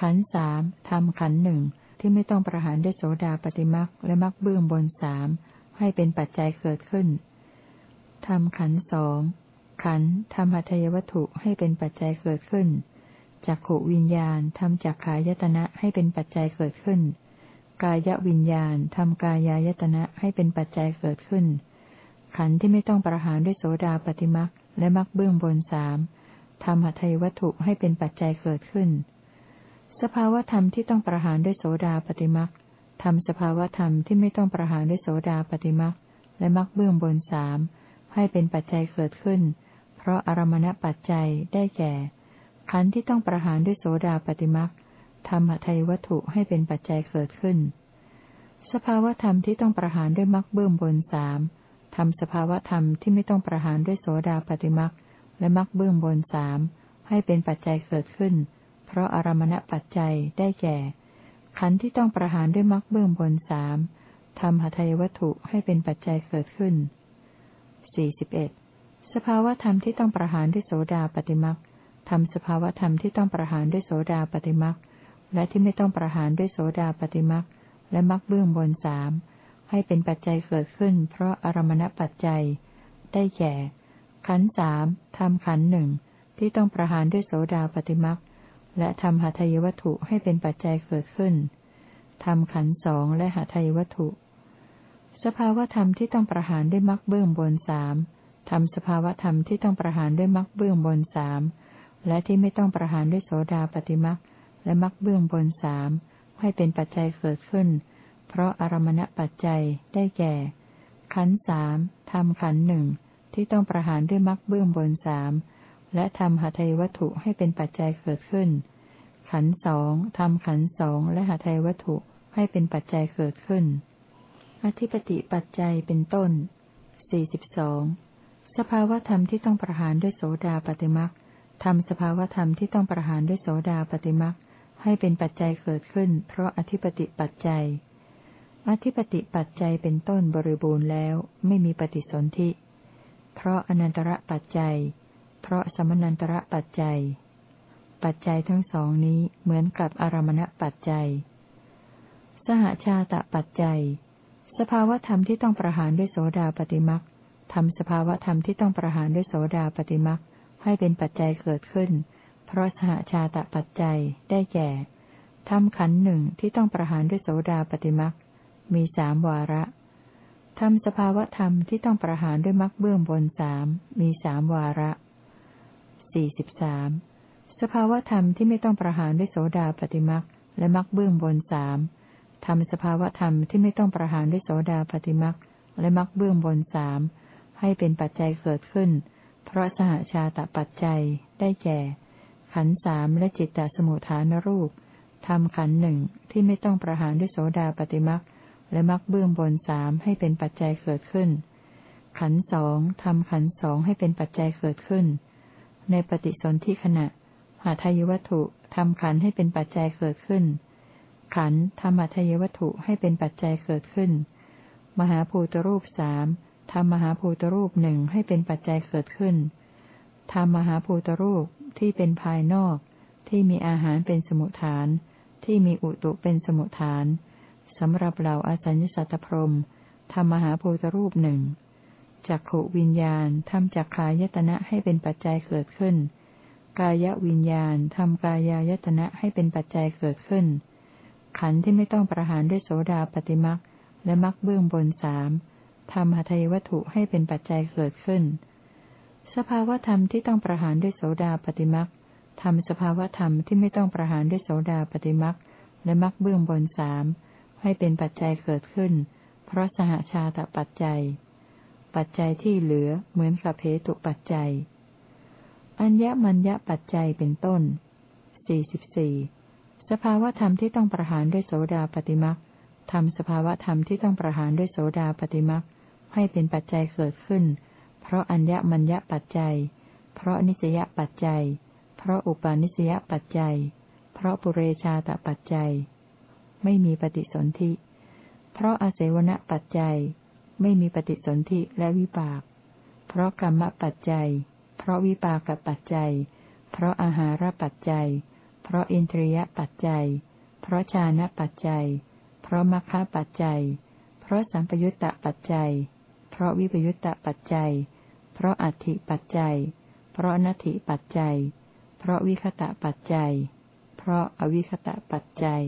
ขันสามทำขันหนึ่งที่ไม่ต้องประหารด้วยโสดาปฏิมักและมักเบื้องบนสามให้เป็นปัจจัยเกิดขึ้นทำขันสองขันทำหัตยวัตถุให้เป็นปัจจัยเกิดขึ้นจักขวิญญาณทำจักขายตนะให้เป็นปัจจัยเกิดขึ้น กายวิญญาณทำกายายตนะให้เป็นปัจจัยเกิดขึ้น ขันที่ไม่ต้องประหารด้วยโสดาปฏิมัก และมักเบื้องบนสามทำหัตถวัตถุให้เป็นปัจจัยเกิดขึ้น สภาวธรรมที่ต้องประหารด้วยโสดาปฏิมักทำสภาวธรรมที่ไม่ต้องประหารด้วยโสดาปฏิมักและมักเบื้องบนสามให้เป็นปัจจัยเกิดขึ้น เพราะอารมณปัจจัยได้แก่ ขันธ์ที่ต้องประหารด้วยโสดาปฏิมักทำหัตถวัตถุให้เป็นปัจจัยเกิดขึ้น สภาวธรรมที่ต้องประหารด้วยมักเบื้องบนสาม ทำสภาวธรรมที่ไม่ต้องประหารด้วยโสดาปฏิมักและมักเบื้องบนสามให้เป็นปัจจัยเกิดขึ้น เพราะอารมณปัจจัยได้แก่ ขันธ์ที่ต้องประหารด้วยมักเบื้องบนสามทำหัตถวัตถุให้เป็นปัจจัยเกิดขึ้นสี่สิบเอ็ดสภาวธรรมที่ต้องประหารด้วยโสดาปฏิมักทำสภาวธรรมที่ต้องประหารด้วยโสดาปฏิมักและที่ไม่ต้องประหารด้วยโสดาปฏิมักและมักเบื้องบนสาม ให้เป็นปัจจัยเกิดขึ้น เพราะอารมณปัจจัย ได้แก่ ขันสามทำขันหนึ่งที่ต้องประหารด้วยโสดาปฏิมักและทำหาทายวัตถุให้เป็นปัจจัยเกิดขึ้นทำขันสองและหาทายวัตถุ สภาวธรรมที่ต้องประหารด้วยมรรคเบื้องบนสามทำสภาวธรรมที่ต้องประหารด้วยมรรคเบื้องบนสามและที่ไม่ต้องประหารด้วยโสดาปฏิมรรคและมรรคเบื้องบนสามให้เป็นปัจจัยเกิดขึ้น เพราะอารมณปัจจัยได้แก่ ขันสามทำขันหนึ่งที่ต้องประหารด้วยมรรคเบื้องบนสามและทำหาทายวัตถุให้เป็นปัจจัยเกิดขึ้น ขันสองทำขันสองและหาทายวัตถุให้เป็นปัจจัยเกิดขึ้น อธิปติปัจจัยเป็นต้นสี่สิบสองสภาวธรรมที่ต้องประหารด้วยโสดาปฏิมักทำสภาวธรรมที่ต้องประหารด้วยโสดาปฏิมักให้เป็นปัจจัยเกิดขึ้น เพราะอธิปติปัจจัย อธิปติปัจจัยเป็นต้นบริบูรณ์แล้วไม่มีปฏิสนธิ เพราะอนันตระปัจจัย เพราะสมนันตระปัจจัย ปัจจัยทั้งสองนี้เหมือนกับอารมณปัจจัย สหชาตปัจจัย สภาวธรรมที่ต้องประหารด้วยโสดาปฏิมักทำสภาวธรรมที่ต้องประหารด้วยโสดาปฏิมักให้เป็นปัจจัยเกิดขึ้น เพราะสหชาตะปัจจัยได้แก่ทำขันหนึ่งที่ต้องประหารด้วยโสดาปฏิมัก มีสามวาระทำสภาวธรรมที่ต้องประหารด้วยมักเบื้องบนสามมีสามวาระสี่สิบสามสภาวธรรมที่ไม่ต้องประหารด้วยโสดาปฏิมักและมักเบื้องบนสามทำสภาวธรรมที่ไม่ต้องประหารด้วยโสดาปฏิมักและมักเบื้องบนสามให้เป็นปัจจัยเกิดขึ้น เพราะสหชาตปัจจัยได้แก่ ขันสามและจิตตสมุทฐานรูปทำขันหนึ่งที่ไม่ต้องประหารด้วยโสดาปฏิมัก และมักเบื้องบนสามให้เป็นปัจจัยเกิดขึ้น ขันสองทำขันสองให้เป็นปัจจัยเกิดขึ้น ในปฏิสนธิขณะหาทายวัตถุทำขันให้เป็นปัจจัยเกิดขึ้น ขันธรรมทายวัตถุให้เป็นปัจจัยเกิดขึ้น มหาภูตรูปสามทำมหาภูตรูปหนึ่งให้เป็นปัจจัยเกิดขึ้นทำมหาภูตรูปที่เป็นภายนอก ที่มีอาหารเป็นสมุทฐาน ที่มีอุตุเป็นสมุทฐาน สำหรับเหล่าอสัญญสัตตพรมทำมหาภูตรูปหนึ่งจักขวิญญาณทำจักขายตนะให้เป็นปัจจัยเกิดขึ้น กายวิญญาณทำกายายตนะให้เป็นปัจจัยเกิดขึ้น ขันธ์ที่ไม่ต้องประหารด้วยโสดาปฏิมักและมักเบื้องบนสามทำหทัยวัตถุให้เป็นปัจจัยเกิดขึ้น สภาวธรรมที่ต้องประหารด้วยโสดาปฏิมักทำสภาวธรรมที่ไม่ต้องประหารด้วยโสดาปฏิมักและมักเบื้องบนสาม ให้เป็นปัจจัยเกิดขึ้น เพราะสหชาตปัจจัย ปัจจัยที่เหลือเหมือนกับเพตุปัจจัย อัญญมัญญปัจจัยเป็นต้นสี่สิบสี่สภาวธรรมที่ต้องประหารด้วยโสดาปฏิมักทำสภาวธรรมที่ต้องประหารด้วยโสดาปฏิมักให้เป็นปัจจัยเกิดขึ้น เพราะอัญญมัญญปัจจัย เพราะนิสยปัจจัย เพราะอุปาณิสยปัจจัย เพราะปุเรชาตปัจจัย ไม่มีปฏิสนธิ เพราะอาศัยวณปัจจัย ไม่มีปฏิสนธิและวิปาก เพราะกรรมปัจจัย เพราะวิปากปัจจัย เพราะอาหารปัจจัย เพราะอินทรียปัจจัย เพราะชานะปัจจัย เพราะมัคคะปัจจัย เพราะสัมปยุตตปัจจัย เพราะวิปยุตตปัจจัย เพราะอัตถิปัจจัย เพราะนัตถิปัจจัย เพราะวิคตะปัจจัย เพราะอวิคตะปัจจัย